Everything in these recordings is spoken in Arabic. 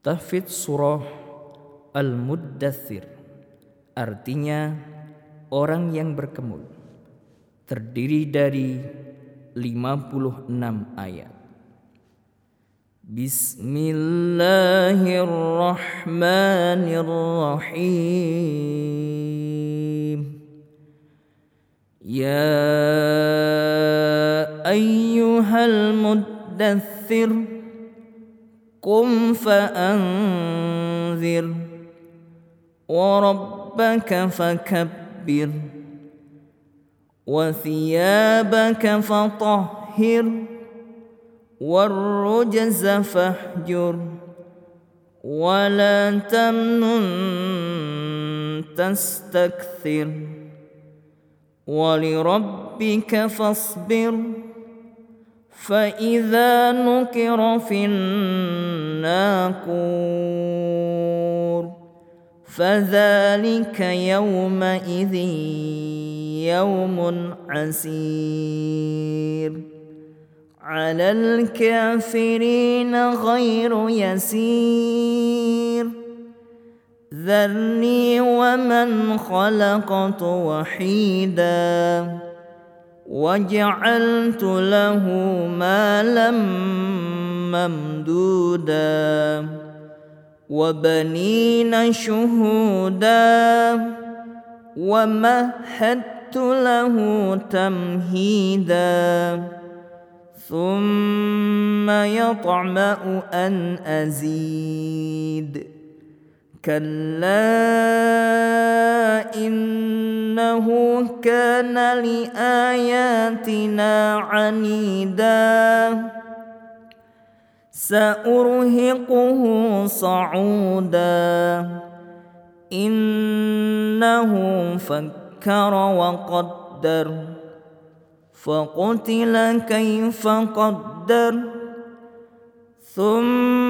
Tahfidz surah Al-Muddathir artinya orang yang berkemul terdiri dari 56 ayat. Bismillahirrahmanirrahim. Ya ayyuhal muddathir قم فأنذر وربك فكبر وثيابك فطهر والرجز فاهجر ولا تمنن تستكثر ولربك فاصبر فإذا نكر في الناقور فذلك يومئذ يوم عسير على الكافرين غير يسير ذرني ومن خلقت وحيداً وجعلت له مالا ممدودا وبنين شهودا ومهدت له تمهيدا ثم يطمع أن أزيد كلا إنه كان لآياتنا عنيدا سأرهقه صعودا إنه فكر وقدر فقتل كيف قدر ثم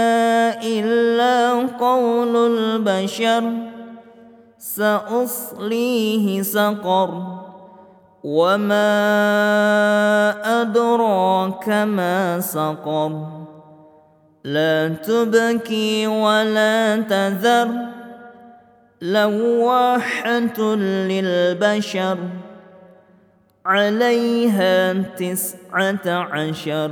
البشر سأصليه سقر وما أدراك ما سقر لا تبكي ولا تذر لواحة للبشر عليها تسعة عشر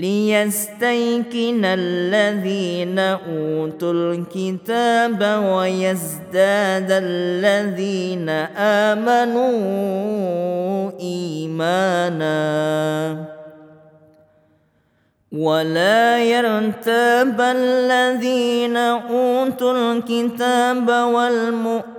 ليستيقن الذين أوتوا الكتاب ويزداد الذين آمنوا إيمانا. ولا يرتاب الذين أوتوا الكتاب والمؤمنون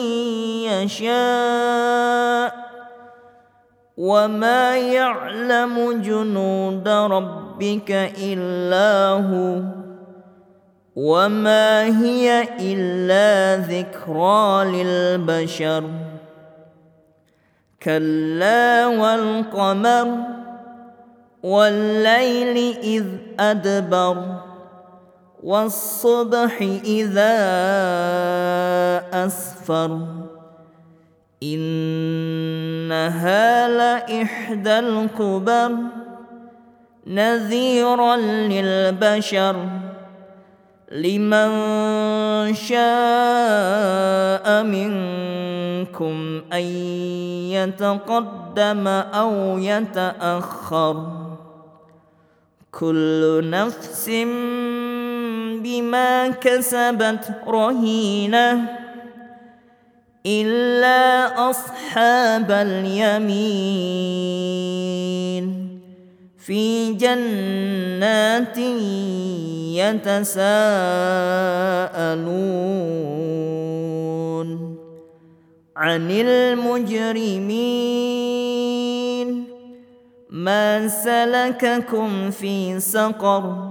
يشاء وما يعلم جنود ربك إلا هو وما هي إلا ذكرى للبشر كلا والقمر والليل إذ أدبر والصبح إذا أسفر إنها لإحدى الكبر نذيرا للبشر لمن شاء منكم أن يتقدم أو يتأخر كل نفس بما كسبت رهينة الا اصحاب اليمين في جنات يتساءلون عن المجرمين ما سلككم في سقر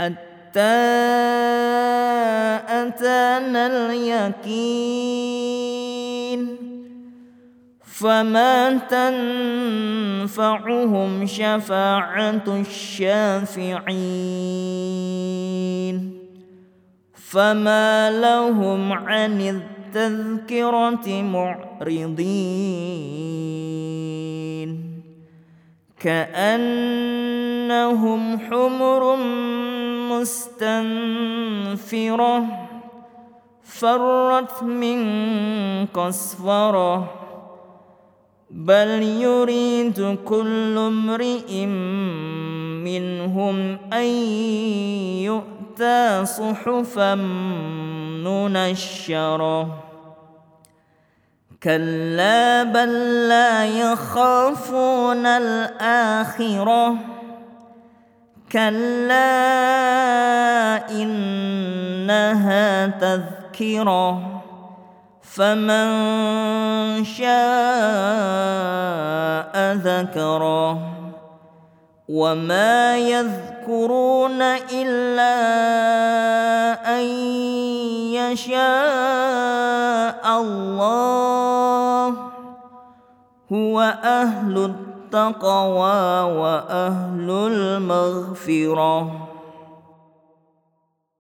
حتى أتانا اليقين فما تنفعهم شفاعة الشافعين فما لهم عن التذكرة معرضين كأنهم حمر مستنفرة فرت من قسفره بل يريد كل امرئ منهم أن يؤتى صحفا منشرة. كلا بل لا يخافون الاخره كلا انها تذكره فمن شاء ذكره وما يذكرون الا ان يشاء الله هو أهل التقوى وأهل المغفرة.